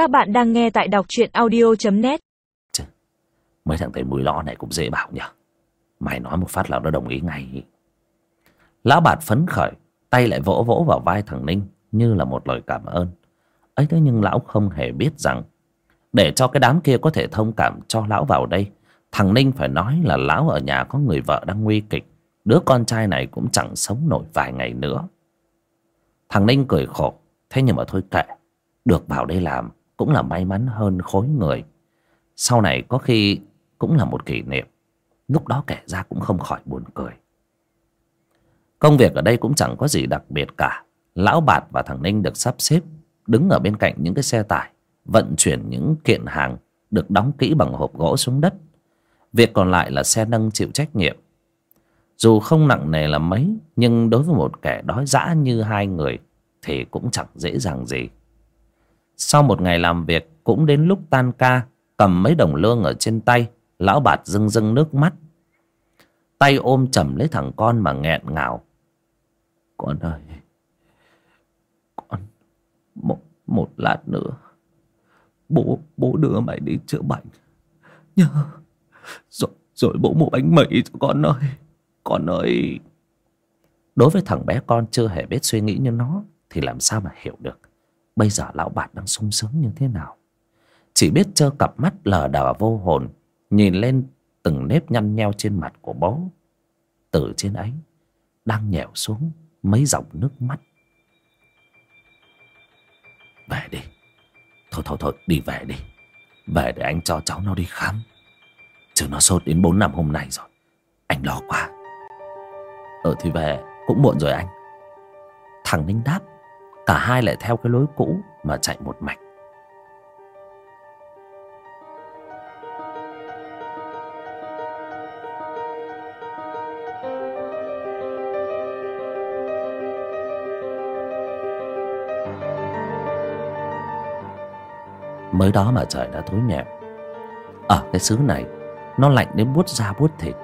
Các bạn đang nghe tại đọc truyện audio.net Mấy thằng thầy mùi lõ này cũng dễ bảo nhỉ Mày nói một phát là nó đồng ý ngay. Lão bạt phấn khởi, Tay lại vỗ vỗ vào vai thằng Ninh, Như là một lời cảm ơn. Ấy thế nhưng lão không hề biết rằng, Để cho cái đám kia có thể thông cảm cho lão vào đây, Thằng Ninh phải nói là lão ở nhà có người vợ đang nguy kịch, Đứa con trai này cũng chẳng sống nổi vài ngày nữa. Thằng Ninh cười khổ, Thế nhưng mà thôi kệ, Được vào đây làm cũng là may mắn hơn khối người. Sau này có khi cũng là một kỷ niệm. Lúc đó kể ra cũng không khỏi buồn cười. Công việc ở đây cũng chẳng có gì đặc biệt cả. Lão Bạt và thằng Ninh được sắp xếp, Đứng ở bên cạnh những cái xe tải, Vận chuyển những kiện hàng Được đóng kỹ bằng hộp gỗ xuống đất. Việc còn lại là xe nâng chịu trách nhiệm. Dù không nặng nề là mấy, Nhưng đối với một kẻ đói dã như hai người Thì cũng chẳng dễ dàng gì. Sau một ngày làm việc Cũng đến lúc tan ca Cầm mấy đồng lương ở trên tay Lão bạt rưng rưng nước mắt. Tay ôm chầm lấy thằng con mà nghẹn ngào. Con ơi Con Một, một lát nữa Bố bố đưa mày đi chữa bệnh. Nhớ Rồi, rồi bố mua bánh mì cho con ơi Con ơi. Đối với thằng bé con chưa hề biết suy nghĩ như nó Thì làm sao mà hiểu được. Bây giờ lão bạt đang sung sướng như thế nào? Chỉ biết trơ cặp mắt lờ đờ vô hồn, Nhìn lên từng nếp nhăn nheo trên mặt của bố. Từ trên ấy, Đang nhèo xuống mấy dòng nước mắt. Về đi. Thôi thôi thôi, đi về đi. Về để anh cho cháu nó đi khám. Chứ nó sốt đến 4 năm hôm nay rồi. Anh lo quá. Ờ thì về, cũng muộn rồi anh. Thằng Ninh đáp. Cả hai lại theo cái lối cũ Mà chạy một mạch. Mới đó mà trời đã tối nhẹm Ở à, cái xứ này, Nó lạnh đến buốt da buốt thịt.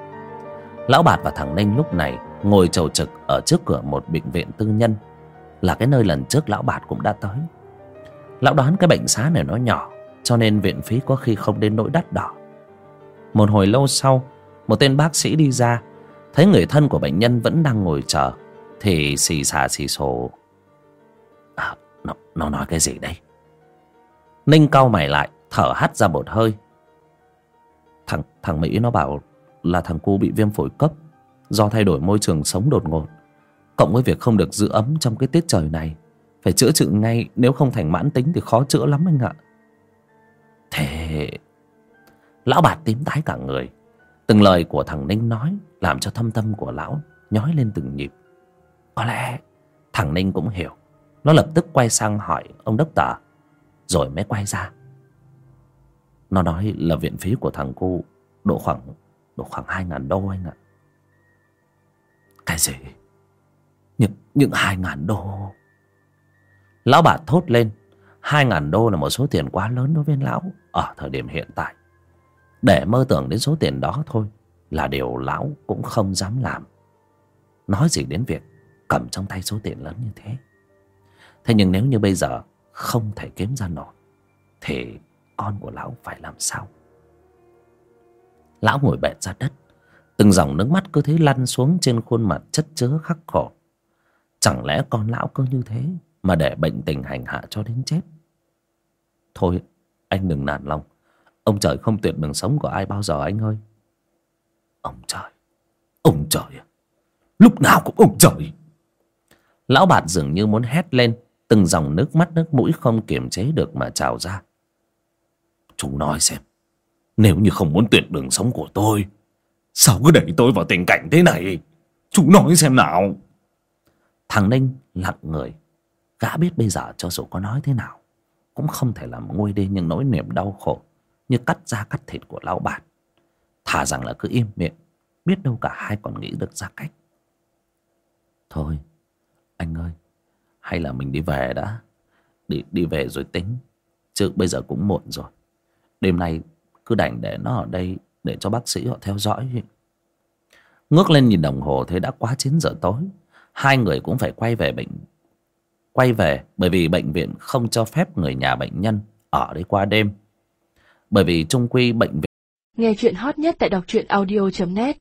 Lão Bạt và thằng Ninh lúc này Ngồi chầu trực ở trước cửa một bệnh viện tư nhân. Là cái nơi lần trước Lão Bạt cũng đã tới. Lão đoán cái bệnh xá này nó nhỏ Cho nên viện phí có khi không đến nỗi đắt đỏ. Một hồi lâu sau Một tên bác sĩ đi ra Thấy người thân của bệnh nhân vẫn đang ngồi chờ Thì xì xà xì xồ. À, nó, nó nói cái gì đây? Ninh cau mày lại Thở hắt ra một hơi. Thằng thằng Mỹ nó bảo Là thằng cu bị viêm phổi cấp Do thay đổi môi trường sống đột ngột. Cộng với việc không được giữ ấm trong cái tiết trời này, Phải chữa trị ngay, Nếu không thành mãn tính thì khó chữa lắm anh ạ. Thế Lão bạt tím tái cả người. Từng lời của thằng Ninh nói Làm cho thâm tâm của lão Nhói lên từng nhịp. Có lẽ thằng Ninh cũng hiểu. Nó lập tức quay sang hỏi ông đốc tờ. Rồi mới quay ra. Nó nói là viện phí của thằng cô Độ khoảng Độ khoảng hai ngàn đô anh ạ. Cái gì? Những, những hai ngàn đô. Lão bà thốt lên Hai ngàn đô là một số tiền quá lớn đối với lão Ở thời điểm hiện tại. Để mơ tưởng đến số tiền đó thôi Là điều lão cũng không dám làm. Nói gì đến việc Cầm trong tay số tiền lớn như thế? Thế nhưng nếu như bây giờ không thể kiếm ra nổi thì con của lão phải làm sao? Lão ngồi bệt ra đất từng dòng nước mắt cứ thế lăn xuống trên khuôn mặt chất chứa khắc khổ chẳng lẽ con lão cứ như thế mà để bệnh tình hành hạ cho đến chết? Thôi, anh đừng nản lòng. Ông trời không tuyệt đường sống của ai bao giờ anh ơi. Ông trời ông trời lúc nào cũng ông trời. Lão bạt dường như muốn hét lên, từng dòng nước mắt, nước mũi không kiềm chế được mà trào ra. Chú nói xem, nếu như không muốn tuyệt đường sống của tôi, sao cứ đẩy tôi vào tình cảnh thế này? Chú nói xem nào thằng ninh lặng người. Gã biết bây giờ cho dù có nói thế nào, cũng không thể làm nguôi đi những nỗi niềm đau khổ như cắt da cắt thịt của lão bản thà rằng là cứ im miệng, biết đâu cả hai còn nghĩ được ra cách. Thôi, anh ơi, hay là mình đi về đã. Đi đi về rồi tính, chứ bây giờ cũng muộn rồi. Đêm nay cứ đành để nó ở đây để cho bác sĩ họ theo dõi. Ngước lên nhìn đồng hồ, thấy đã quá chín giờ tối hai người cũng phải quay về bệnh, quay về bởi vì bệnh viện không cho phép người nhà bệnh nhân ở đây qua đêm. Bởi vì trung quy bệnh viện nghe chuyện hot nhất tại đọc truyện audio.net